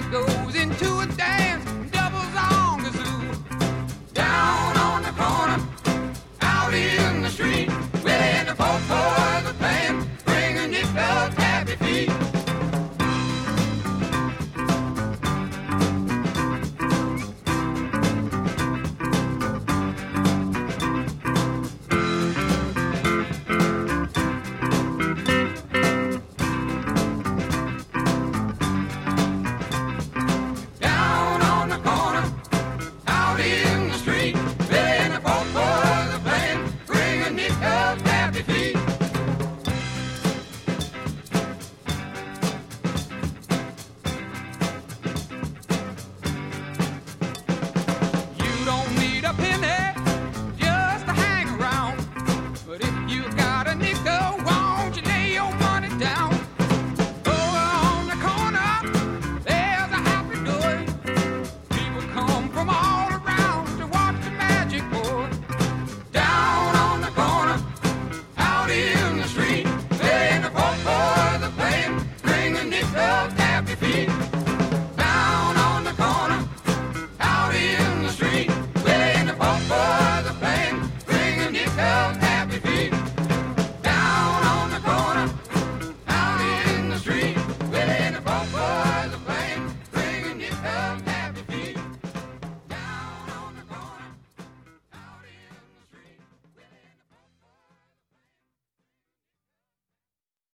goes into a dance.